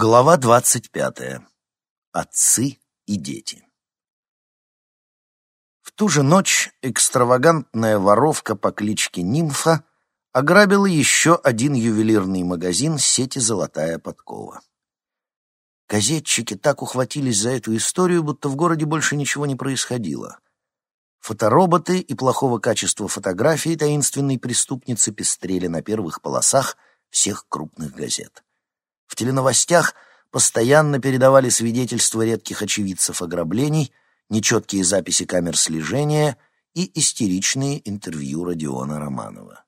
Глава двадцать пятая. Отцы и дети. В ту же ночь экстравагантная воровка по кличке Нимфа ограбила еще один ювелирный магазин сети «Золотая подкова». Газетчики так ухватились за эту историю, будто в городе больше ничего не происходило. Фотороботы и плохого качества фотографии таинственной преступницы пестрели на первых полосах всех крупных газет. Теленовостях постоянно передавали свидетельства редких очевидцев ограблений, нечеткие записи камер слежения и истеричные интервью Родиона Романова.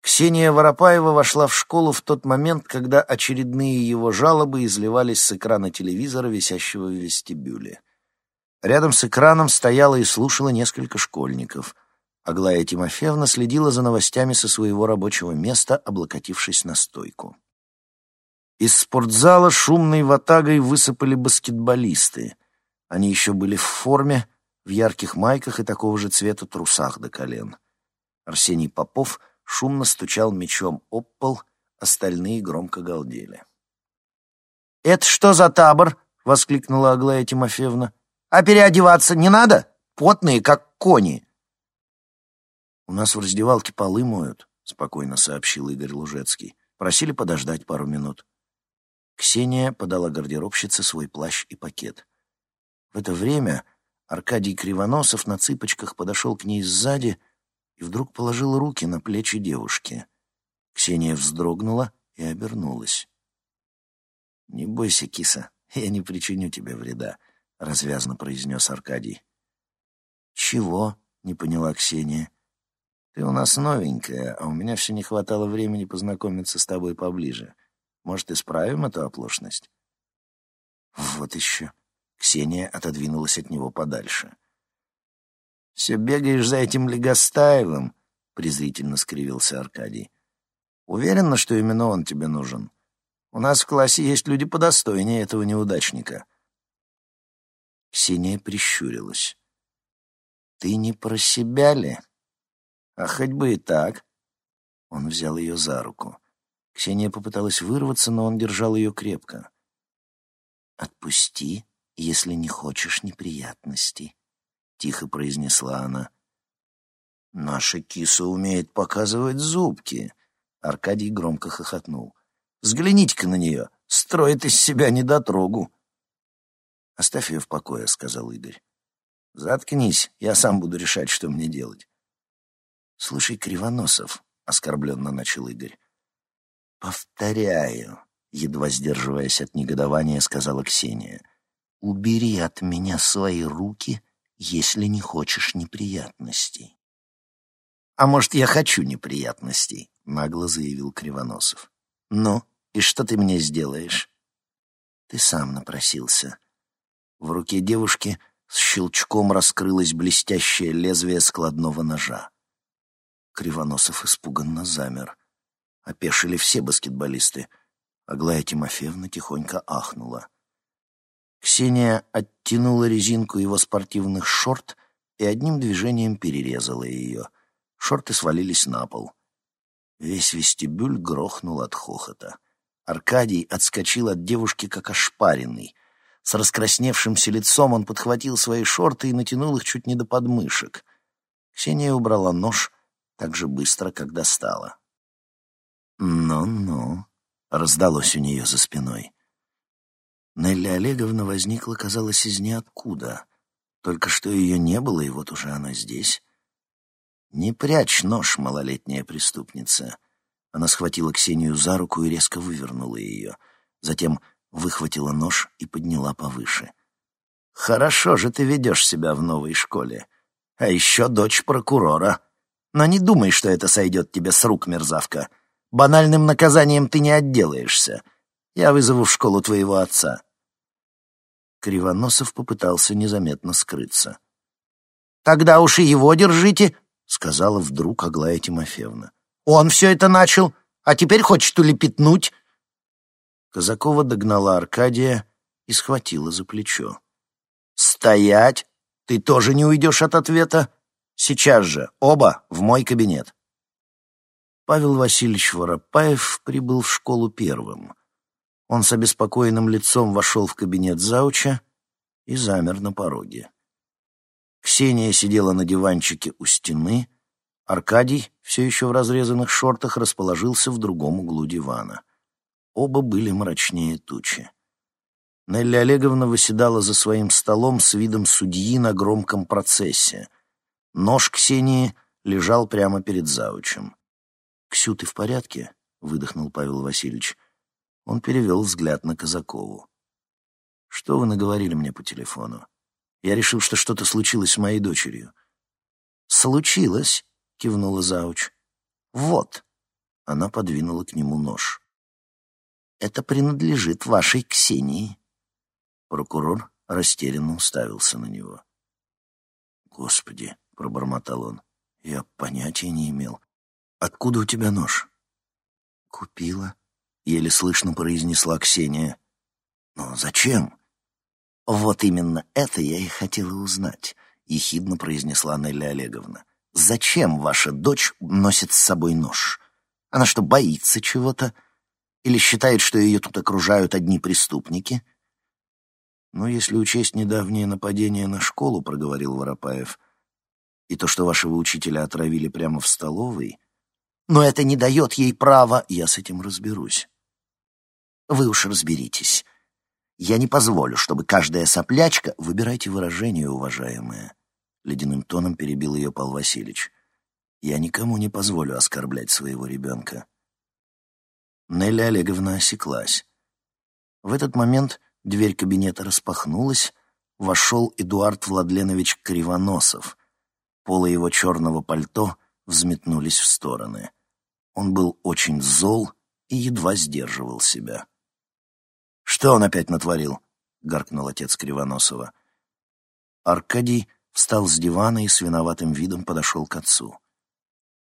Ксения Воропаева вошла в школу в тот момент, когда очередные его жалобы изливались с экрана телевизора, висящего в вестибюле. Рядом с экраном стояла и слушала несколько школьников. Аглая Тимофеевна следила за новостями со своего рабочего места, облокотившись на стойку. Из спортзала шумной ватагой высыпали баскетболисты. Они еще были в форме, в ярких майках и такого же цвета трусах до колен. Арсений Попов шумно стучал мечом об пол, остальные громко галдели. «Это что за табор?» — воскликнула Аглая Тимофеевна. «А переодеваться не надо? Потные, как кони!» «У нас в раздевалке полы моют», — спокойно сообщил Игорь Лужецкий. Просили подождать пару минут. Ксения подала гардеробщице свой плащ и пакет. В это время Аркадий Кривоносов на цыпочках подошел к ней сзади и вдруг положил руки на плечи девушки. Ксения вздрогнула и обернулась. «Не бойся, киса, я не причиню тебе вреда», — развязно произнес Аркадий. «Чего?» — не поняла Ксения. «Ты у нас новенькая, а у меня все не хватало времени познакомиться с тобой поближе. Может, исправим эту оплошность?» «Вот еще». Ксения отодвинулась от него подальше. «Все бегаешь за этим Легостаевым», — презрительно скривился Аркадий. «Уверена, что именно он тебе нужен? У нас в классе есть люди подостойнее этого неудачника». Ксения прищурилась. «Ты не про себя ли?» «А хоть бы и так». Он взял ее за руку. Ксения попыталась вырваться, но он держал ее крепко. «Отпусти, если не хочешь неприятностей», — тихо произнесла она. «Наша киса умеет показывать зубки», — Аркадий громко хохотнул. «Взгляните-ка на нее, строит из себя недотрогу». «Оставь ее в покое», — сказал Игорь. «Заткнись, я сам буду решать, что мне делать». «Слушай, Кривоносов», — оскорбленно начал Игорь, «Повторяю», — едва сдерживаясь от негодования, сказала Ксения, «убери от меня свои руки, если не хочешь неприятностей». «А может, я хочу неприятностей?» — нагло заявил Кривоносов. «Ну, и что ты мне сделаешь?» «Ты сам напросился». В руке девушки с щелчком раскрылось блестящее лезвие складного ножа. Кривоносов испуганно замер — Опешили все баскетболисты. Аглая Тимофеевна тихонько ахнула. Ксения оттянула резинку его спортивных шорт и одним движением перерезала ее. Шорты свалились на пол. Весь вестибюль грохнул от хохота. Аркадий отскочил от девушки, как ошпаренный. С раскрасневшимся лицом он подхватил свои шорты и натянул их чуть не до подмышек. Ксения убрала нож так же быстро, как достала. «Ну-ну», — раздалось у нее за спиной. Нелли Олеговна возникла, казалось, из ниоткуда. Только что ее не было, и вот уже она здесь. «Не прячь нож, малолетняя преступница». Она схватила Ксению за руку и резко вывернула ее. Затем выхватила нож и подняла повыше. «Хорошо же ты ведешь себя в новой школе. А еще дочь прокурора. Но не думай, что это сойдет тебе с рук, мерзавка». Банальным наказанием ты не отделаешься. Я вызову в школу твоего отца». Кривоносов попытался незаметно скрыться. «Тогда уж и его держите», — сказала вдруг Аглая Тимофеевна. «Он все это начал, а теперь хочет улепетнуть». Казакова догнала Аркадия и схватила за плечо. «Стоять! Ты тоже не уйдешь от ответа? Сейчас же, оба, в мой кабинет!» Павел Васильевич Воропаев прибыл в школу первым. Он с обеспокоенным лицом вошел в кабинет зауча и замер на пороге. Ксения сидела на диванчике у стены, Аркадий, все еще в разрезанных шортах, расположился в другом углу дивана. Оба были мрачнее тучи. Нелли Олеговна выседала за своим столом с видом судьи на громком процессе. Нож Ксении лежал прямо перед заучем. «Ксю, ты в порядке?» — выдохнул Павел Васильевич. Он перевел взгляд на Казакову. «Что вы наговорили мне по телефону? Я решил, что что-то случилось с моей дочерью». «Случилось», — кивнула Зауч. «Вот». Она подвинула к нему нож. «Это принадлежит вашей Ксении». Прокурор растерянно уставился на него. «Господи», — пробормотал он, — «я понятия не имел. Откуда у тебя нож?» «Купила», — еле слышно произнесла Ксения. «Но зачем?» «Вот именно это я и хотела узнать», — ехидно произнесла Нелли Олеговна. «Зачем ваша дочь носит с собой нож? Она что, боится чего-то? Или считает, что ее тут окружают одни преступники?» «Ну, если учесть недавнее нападение на школу», — проговорил Воропаев, «и то, что вашего учителя отравили прямо в столовой...» «Но это не дает ей права...» «Я с этим разберусь». «Вы уж разберитесь. Я не позволю, чтобы каждая соплячка...» «Выбирайте выражение, уважаемая», — ледяным тоном перебил ее Пал Васильевич. «Я никому не позволю оскорблять своего ребенка». Нелли Олеговна осеклась. В этот момент Дверь кабинета распахнулась, вошел Эдуард Владленович Кривоносов. Полы его черного пальто взметнулись в стороны. Он был очень зол и едва сдерживал себя. «Что он опять натворил?» — гаркнул отец Кривоносова. Аркадий встал с дивана и с виноватым видом подошел к отцу.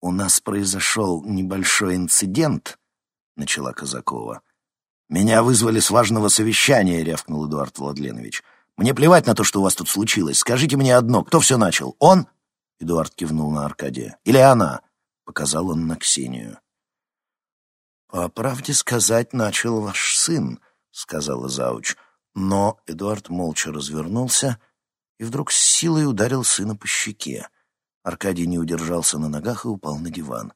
«У нас произошел небольшой инцидент», — начала Казакова. «Меня вызвали с важного совещания», — рявкнул Эдуард Владленович. «Мне плевать на то, что у вас тут случилось. Скажите мне одно, кто все начал? Он?» Эдуард кивнул на Аркадия. «Или она?» — показал он на Ксению. «По правде сказать, начал ваш сын», — сказала Зауч. Но Эдуард молча развернулся и вдруг с силой ударил сына по щеке. Аркадий не удержался на ногах и упал на диван.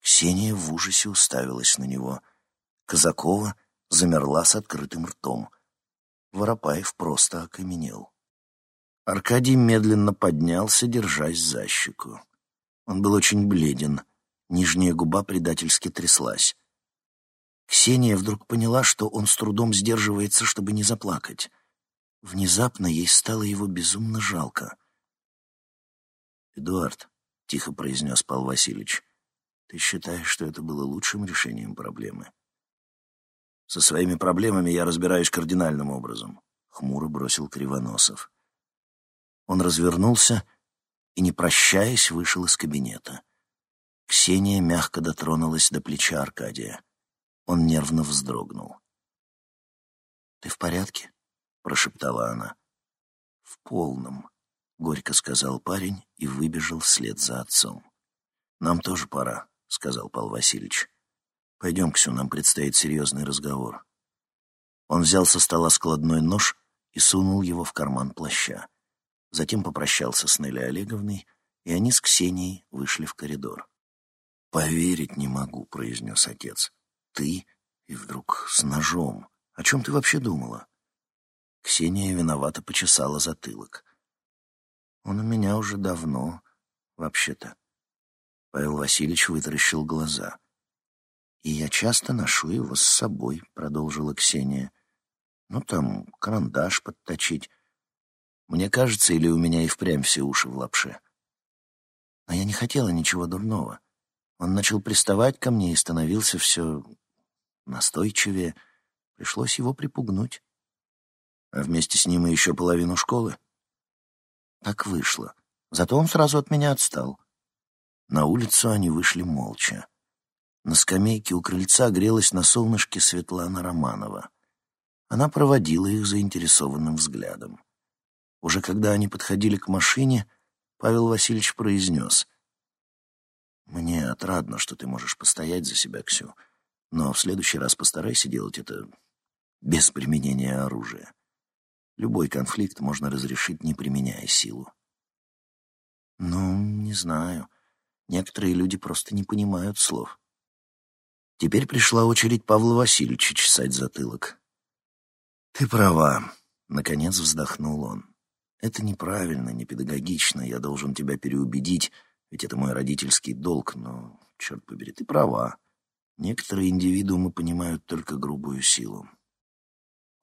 Ксения в ужасе уставилась на него. Казакова замерла с открытым ртом. Воропаев просто окаменел. Аркадий медленно поднялся, держась за щеку. Он был очень бледен, нижняя губа предательски тряслась. Ксения вдруг поняла, что он с трудом сдерживается, чтобы не заплакать. Внезапно ей стало его безумно жалко. «Эдуард», — тихо произнес Павел Васильевич, — «ты считаешь, что это было лучшим решением проблемы?» Со своими проблемами я разбираюсь кардинальным образом», — хмуро бросил Кривоносов. Он развернулся и, не прощаясь, вышел из кабинета. Ксения мягко дотронулась до плеча Аркадия. Он нервно вздрогнул. «Ты в порядке?» — прошептала она. «В полном», — горько сказал парень и выбежал вслед за отцом. «Нам тоже пора», — сказал Павел Васильевич. Пойдем, Ксю, нам предстоит серьезный разговор. Он взял со стола складной нож и сунул его в карман плаща. Затем попрощался с Нелли Олеговной, и они с Ксенией вышли в коридор. «Поверить не могу», — произнес отец. «Ты и вдруг с ножом. О чем ты вообще думала?» Ксения виновато почесала затылок. «Он у меня уже давно, вообще-то». Павел Васильевич вытаращил глаза. «И я часто ношу его с собой», — продолжила Ксения. «Ну, там, карандаш подточить. Мне кажется, или у меня и впрямь все уши в лапше. Но я не хотела ничего дурного. Он начал приставать ко мне и становился все настойчивее. Пришлось его припугнуть. А вместе с ним и еще половину школы. Так вышло. Зато он сразу от меня отстал. На улицу они вышли молча. На скамейке у крыльца грелась на солнышке Светлана Романова. Она проводила их заинтересованным взглядом. Уже когда они подходили к машине, Павел Васильевич произнес. «Мне отрадно, что ты можешь постоять за себя, Ксю, но в следующий раз постарайся делать это без применения оружия. Любой конфликт можно разрешить, не применяя силу. Ну, не знаю. Некоторые люди просто не понимают слов. Теперь пришла очередь Павла Васильевича чесать затылок. «Ты права», — наконец вздохнул он. «Это неправильно, не педагогично, я должен тебя переубедить, ведь это мой родительский долг, но, черт побери, ты права. Некоторые индивидуумы понимают только грубую силу».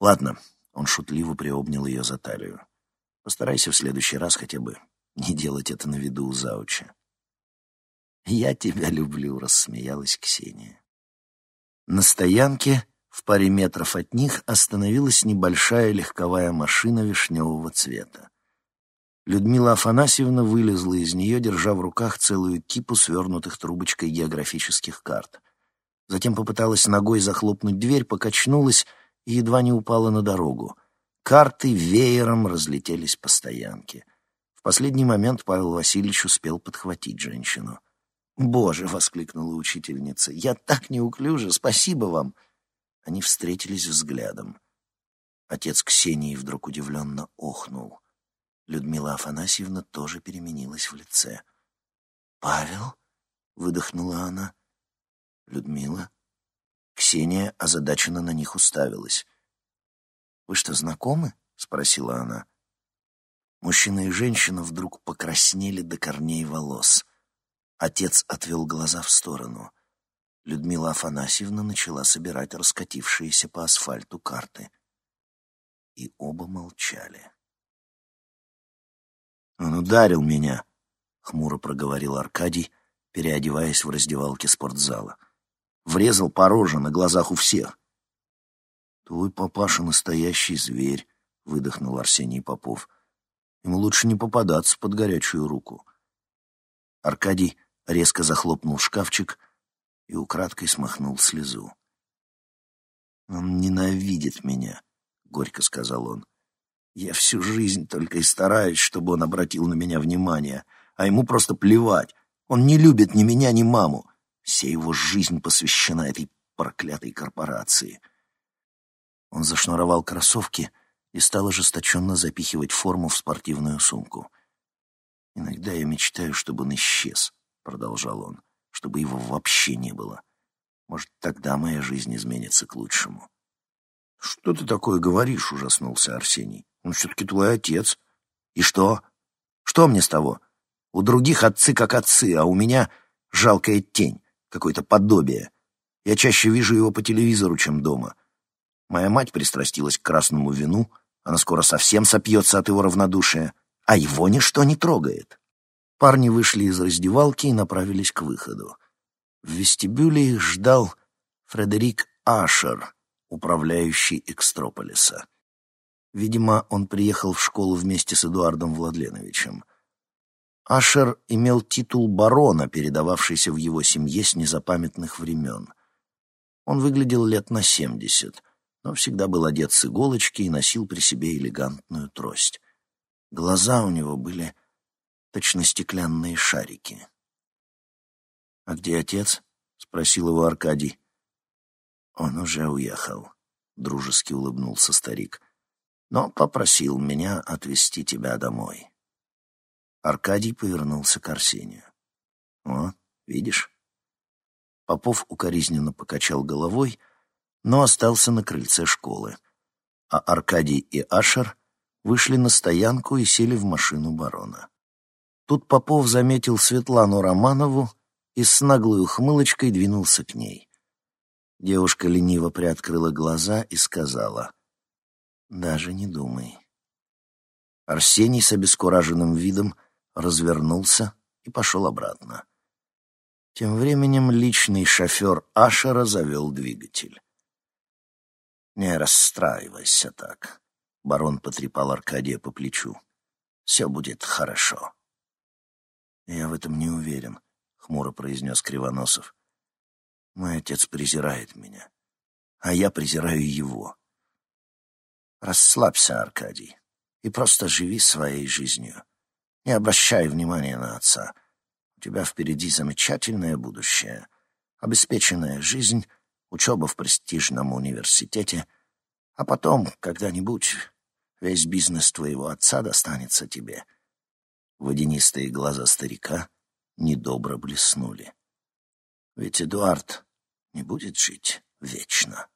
«Ладно», — он шутливо приобнял ее за талию. «Постарайся в следующий раз хотя бы не делать это на виду у зауча». «Я тебя люблю», — рассмеялась Ксения. На стоянке в паре метров от них остановилась небольшая легковая машина вишневого цвета. Людмила Афанасьевна вылезла из нее, держа в руках целую кипу свернутых трубочкой географических карт. Затем попыталась ногой захлопнуть дверь, покачнулась и едва не упала на дорогу. Карты веером разлетелись по стоянке. В последний момент Павел Васильевич успел подхватить женщину. «Боже!» — воскликнула учительница. «Я так неуклюже! Спасибо вам!» Они встретились взглядом. Отец Ксении вдруг удивленно охнул. Людмила Афанасьевна тоже переменилась в лице. «Павел?» — выдохнула она. «Людмила?» Ксения озадаченно на них уставилась. «Вы что, знакомы?» — спросила она. Мужчина и женщина вдруг покраснели до корней волос. Отец отвел глаза в сторону. Людмила Афанасьевна начала собирать раскатившиеся по асфальту карты. И оба молчали. «Он ударил меня», — хмуро проговорил Аркадий, переодеваясь в раздевалке спортзала. «Врезал по роже на глазах у всех». «Твой папаша настоящий зверь», — выдохнул Арсений Попов. «Ему лучше не попадаться под горячую руку». Аркадий резко захлопнул шкафчик — и украдкой смахнул слезу. «Он ненавидит меня», — горько сказал он. «Я всю жизнь только и стараюсь, чтобы он обратил на меня внимание, а ему просто плевать. Он не любит ни меня, ни маму. Вся его жизнь посвящена этой проклятой корпорации». Он зашнуровал кроссовки и стал ожесточенно запихивать форму в спортивную сумку. «Иногда я мечтаю, чтобы он исчез», — продолжал он чтобы его вообще не было. Может, тогда моя жизнь изменится к лучшему. — Что ты такое говоришь? — ужаснулся Арсений. — Он все-таки твой отец. И что? Что мне с того? У других отцы как отцы, а у меня жалкая тень, какое-то подобие. Я чаще вижу его по телевизору, чем дома. Моя мать пристрастилась к красному вину, она скоро совсем сопьется от его равнодушия, а его ничто не трогает. Парни вышли из раздевалки и направились к выходу. В вестибюле их ждал Фредерик Ашер, управляющий Экстрополиса. Видимо, он приехал в школу вместе с Эдуардом Владленовичем. Ашер имел титул барона, передававшийся в его семье с незапамятных времен. Он выглядел лет на семьдесят, но всегда был одет с иголочки и носил при себе элегантную трость. Глаза у него были точно стеклянные шарики. «А где отец?» — спросил его Аркадий. «Он уже уехал», — дружески улыбнулся старик, «но попросил меня отвезти тебя домой». Аркадий повернулся к Арсению. «О, видишь?» Попов укоризненно покачал головой, но остался на крыльце школы, а Аркадий и Ашер вышли на стоянку и сели в машину барона. Тут Попов заметил Светлану Романову и с наглой ухмылочкой двинулся к ней. Девушка лениво приоткрыла глаза и сказала, «Даже не думай». Арсений с обескураженным видом развернулся и пошел обратно. Тем временем личный шофер Ашера завел двигатель. «Не расстраивайся так», — барон потрепал Аркадия по плечу. «Все будет хорошо». «Я в этом не уверен», — хмуро произнес Кривоносов. «Мой отец презирает меня, а я презираю его». «Расслабься, Аркадий, и просто живи своей жизнью. Не обращай внимания на отца. У тебя впереди замечательное будущее, обеспеченная жизнь, учеба в престижном университете, А потом, когда-нибудь, весь бизнес твоего отца достанется тебе. Водянистые глаза старика недобро блеснули. Ведь Эдуард не будет жить вечно.